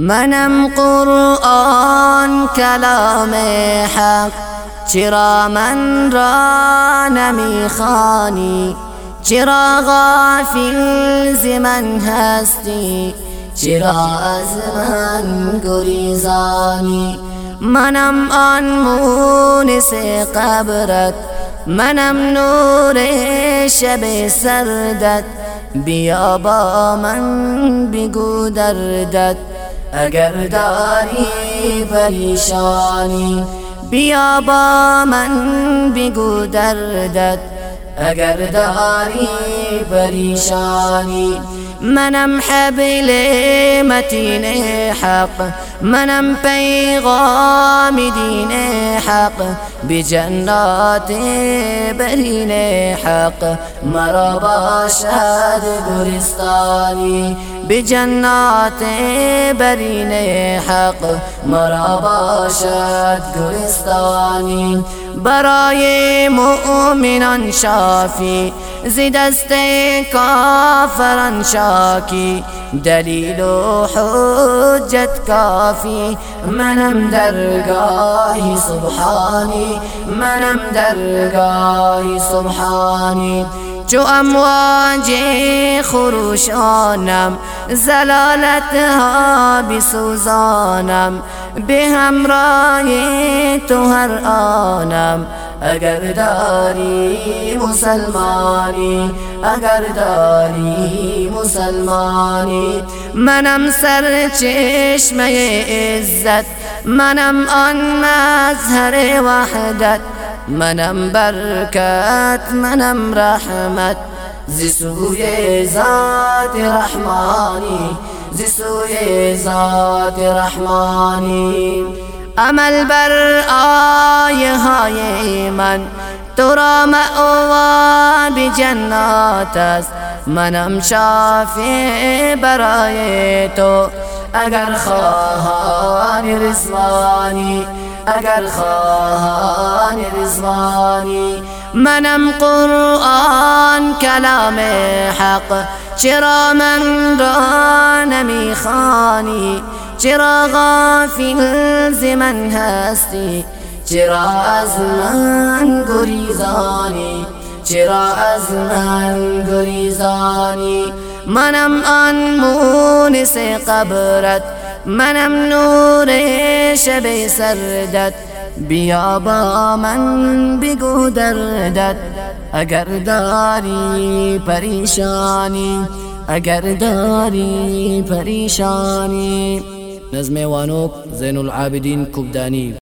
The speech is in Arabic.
منم قرآن کلام حق چرا من را نمیخوانی چرا غافل ز من هستی؟ چرا از من گریزانی؟ منم آن مونس قبرت منم نور شب سردت بیا با من بگو دردت. اگر داری پریشانی بیا با من بگو دردت اگر داری پریشانی منم حبل متین حق منم پیغام دین حق بجنات برین حق مرا باشد گرستانی بجنات برین حق مرا باشد گرستانی برای مؤمنان شافی زی دست کافران شاکی دلیل و حجت کافی. منم درگاهی سبحانی. منم درگاهی سبحانی. جو امواج خروشانم زلالت ها بسوزانم. به همراه تو هر آنم اگر داری مسلمانی اگر داری مسلمانی. منم سر چشمه عزت منم آن مظهر وحدت. منم برکت منم رحمت. زسوی ذات رحمانی زسوی ذات رحمانی. عمل بر آیه های من تو را مأوا بجنات است منم شافی برای اگر خواهان رضوانی اگر خواهان رضوانی منم قرآن کلام حق چرا من را نمیخوانی چرا غافل ز من هستی چرا از من گریزانی؟ چرا از من گریزانی؟ منم آن مونس قبرت منم نور شب سردت. بیا با من بگو دردت اگر داری پریشانی اگر داری پریشانی. نظم وانوک زین العابدین کبدانی